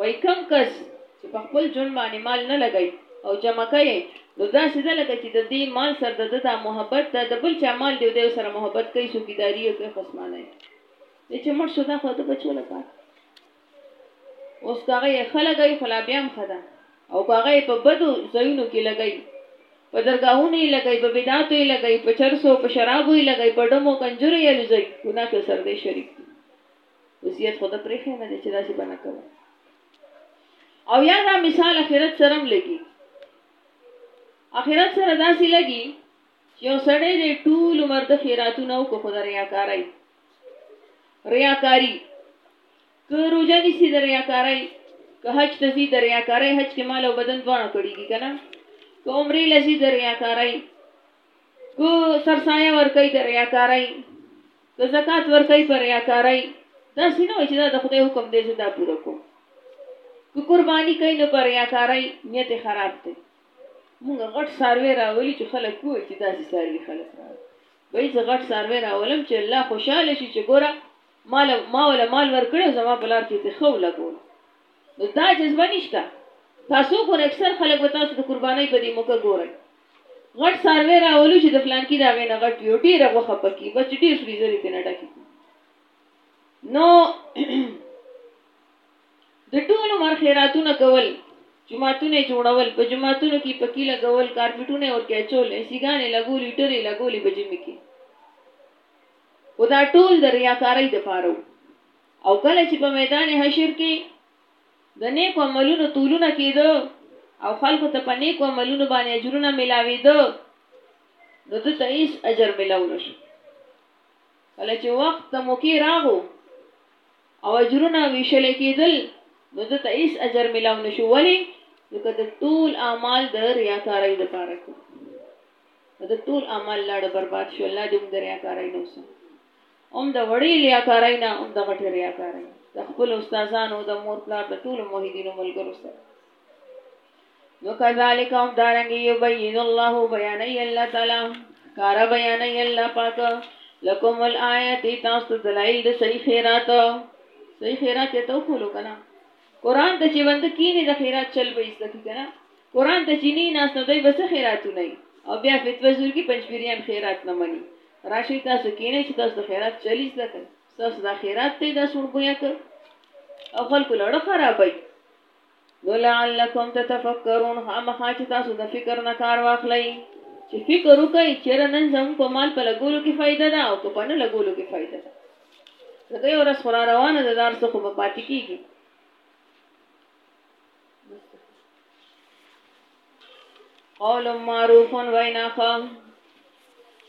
وای کم کس چې په خپل جون باندې مال نه لګي او جمع کوي نو دا سیده لکه چې د دې مال سره د د محبت د بل چا مال دی د سره محبت کوي سو کیداری کوي خصمانه دی چې مړ شو دا خو د بچو لپاره اوس که هغه یې ښه لګوي خو لا بیا هم ښه ده او که هغه یې په بدو ځایونو کې لګوي په درګاهونو یې لګوي په بدعاتو یې لګوي په چرسو په شرابو یې لګوي په ډمو کنجرو یې الوځوي ګناه کې سره دی شریک دی وصیت خو د پرېښی نه دی چې داسې به نه کوه او یا دا مثال اخرت سره هم لګي اخرت سره داسې لګي چې یو سړی د ټول عمر د خیراتونه او کو خدای ریاکارای ریاکاری که روزه نیسی د ریاکاری که حج ته ځي د ریاکاری حج کې مال او بدن دواړه کړيږي کنه که عمرې لسی د ریاکاری که سرسایه ورکړي د ریاکاری که زکات ورکړي پر ریاکاری دا سينه وي چې دا د خدای حکم دی زه دا پوره کوم که قرباني کوي نو پر ریاکاری نیت خراب دی موږ غټ ساروی راولي چې خلک وایي چې دا ساروی خلک راولي وایي زه غټ څاروی راولم چې الله خوشحاله شي چې ګوره ما له ما وله مال ورکړی او زما په لار کې ترې ښه ولګولو نو دا جذبه نشته تاسو ګوره اکثر خلک به تاسو د قربانۍ په دې موقع ګورئ غټ څاروی راولو چې د فلانکي د هغې نه غټ وي او ډېره غوښه پکې بس چې ډېر فریزر یې ترې نه ډکې نو د ټول عمر خیراتونه کول، جوماتونه یې جوړول، په جوماتونو کې یې پکي لګول، کارپیټونه یې ورکې اچول، اې سي ګانې یې لګولي، ټرې یې لګولي په جمعې کې. خو دا ټول د ریاکارۍ دپاره وو. او کله چې په میدان حشر کې د نیکو عملونو تولونه کېده او خلکو ته په نیکو عملونو باندې اجرونه ملاوېده نو ده ته هیڅ اجر ملاو نه شو. کله چې وخت د موقع راغو او اجرونه ویشل کېدل نو ده ته هیڅ اجر ملاو نشو ولی ځکه د ټول اعمال د ریاکارۍ د پاره کو د ټول اعمال لاړ برباد شو الله دې موږ د ریاکارۍ نه وسه هم د وړې ریاکارۍ نه هم د غټې ریاکارۍ د خپل استادانو د مور پلار د ټولو موحدینو ملګرو سره نو کذالک هم دارنګ یبین الله بیان ای الله تعالی کار بیان ای الله پاک لکم الایات تاسو دلایل د صحیح خیرات صحیح خیرات ته خولو کنه قران ته چې بند کینی د خیرات چل به ایست کی کنه قران ته چینی ناس نه دوی بس خیراتونه او بیا فتوا زور کی پنځپیریان خیرات نه مني راشي تاسو کینی چې تاسو خیرات چلی زده کړئ تاسو د خیرات ته د سور بویا ک او خلکو لړ خرابای نو لعلکم تتفکرون خامخا چې تاسو د فکر نه کار واخلئ چې فکر وکړئ چې نن زموږ په مال په لګولو کې فائدہ ده او که په نه لګولو کې فائدہ ده ځکه یو ورځ خورا روانه ده دار څخه په پاتې کیږي قول معروف وینا ښه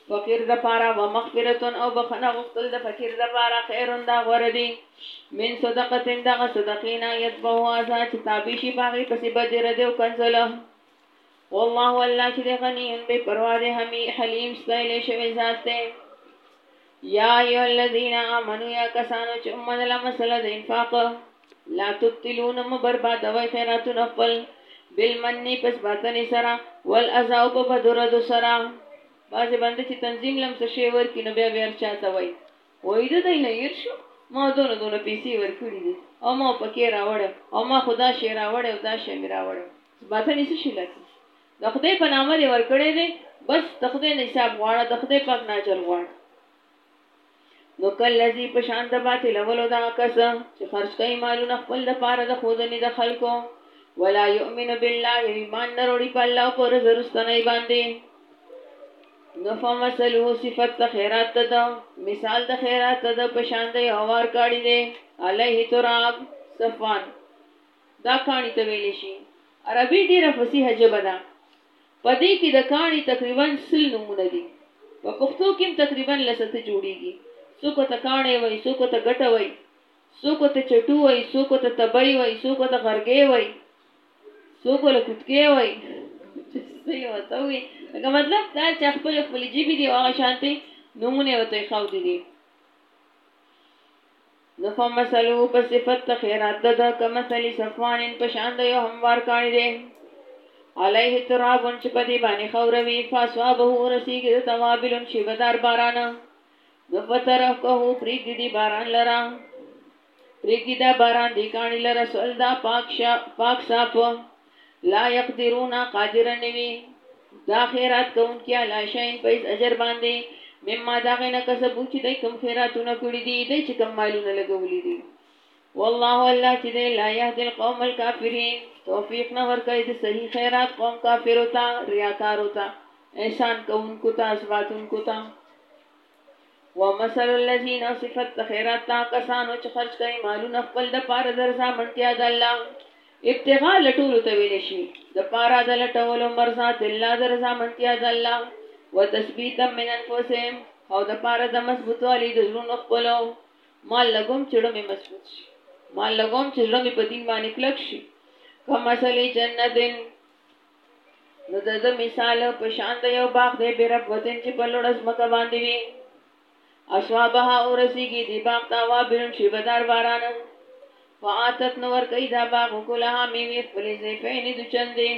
فقیر د پاره و مغفرتون او بخنه غختل د فقیر د پاره خیرون دا غوړه دي من صدقه تند غ صدقینا یتبو ازا چې تابع شي باغی پسې بدر دی او کنزله والله الله چې غنی بے پروا دی حمی حلیم ستایل شوی ذات دی یا ایها الذین آمنو یا کسانو چې ومنله مسله د انفاق لا تبتلو نه مه بربادوئ خیراتونه خپل بالمني پس باطنې سره والاذا او په بدو ردو سره بعضې بنده چې تنظیم لم څه شی ورکړي نو بیا بیا هر چا ته وایي وایي د دی نه هیر شو ما دونه دونه پیسې ورکړي دي او ما پکې راوړی او ما خو دا شی راوړی او دا شی مې راوړی باطنې څه شي لکه د خدای په نامه دې ورکړی دی بس د خدای نه حساب غواړه د خدای پاک نه اجر غواړه نو کلذي په شان د باطلولو دا کس چې خرج کوي مالونه خپل د پاره د خودنې د خلکو ولا يؤمن بالله ایمان نه وروړي په الله او پر زرستنه باندې نو فمثله صفت د خیرات ده مثال د خیرات ده په شان دی اوار کاړي دی علیه تراب صفان دا کاڼي ته ویل شي. عربي ډېره فصیحه ژبه ده. په دې کې د کاڼي تقریباً سل نومونه دي. په پښتو کې هم تقریباً له سته جوړېږي. څوک ورته کاڼی وایي، څوک ورته ګټه وایي، څوک ورته چټو وایي، څوک ورته تبۍ وایي، څوک ورته غرګی وایي، څوک ورله کوتکی وایي، چې څه یې ورته ووایي، لکه مطلب د هر چا خپلې خپلې ژبې دي او هغه شانتې نومونه یې ورته ایښاودي دي. نو فمثله په صفت د خیرات د ده که مثل صفوان په شان د یو هموار کاڼي دی علیه تراب چې په دې باندې خاوره وي فاصوابه ورسېږي د توابل شیبدار باران نو فترکه پرېږدي دې باران لره پرېږدي دا باران دې کاڼي لره سولدا پاک شا پاک صاف لا يقدرون قادر نه وي دا خیرات کوونکي علی شین په هیڅ اجر باندې مما دا غي نه کسبو چې دای کوم خیراتونه کړی دي دای چې کوم مالونه لګولې دي والله الله چې دی لا يهدي القوم الكافرين توفیق نه ورکړي د صحیح خیرات قوم کافر وتا ریاکار وتا احسان کوونکو ته اسباتونکو ته ومثل الذين او صفت د خیرات تا کسانو چې خرج کوي مالونه خپل د پاره درځه منتیا د الله ابتغاء لټول ته ویل شي د پاره د لټولو مرزات الله درځه منتیا د الله وتثبیتا من انفسهم او د پاره د مضبوطوالي د زړونو خپلو مال لګوم چې ډمه مضبوط شي مال لګوم چې ډمه په دین باندې کلک شي کما سلی جنتن نو د ده مثال په شان د یو باغ دی بې ربوتن چې په لوړه ځمکه باندې وي اصوابها ورسیږي دې باغ ته وابلون شیبدار باران فآتت نو ورکوي دا باغ کلها میوې خپلې ضعفینې د چندې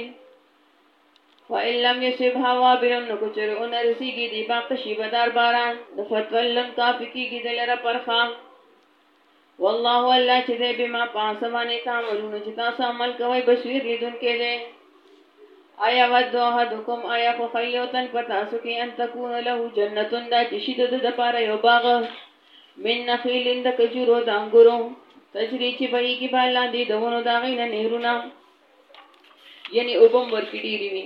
فإن لم يصبها وابل نو که چېرې ونه رسیږي دې باغ ته شیبدار باران نو فتولن کافي کېږي د لره پرخه والله الله چې دې بما پاسه باندې تعملون چې تاسو عمل کوئ بصیر لیدونکې دې آیا ود احدکم آیا خو خیو تن پتا سو کې ان تکون له جنتون دا چې شید د لپاره یو باغ من نخیل د کجورو د انګورو تجری چې به کی بالاندې دونو داغینه نهرونه یعنی اوبم ورکی ډیری وی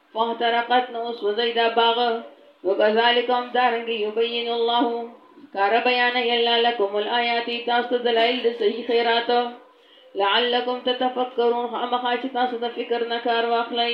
فاحترقت نو سوځي دا باغ وکذالک هم دارنګ یبین الله کار بیان یلا لکم الایات تاسو دلایل د صحیح خیرات لعلکم تتفکرون خامخا چې تاسو د فکر نه کار واخلئ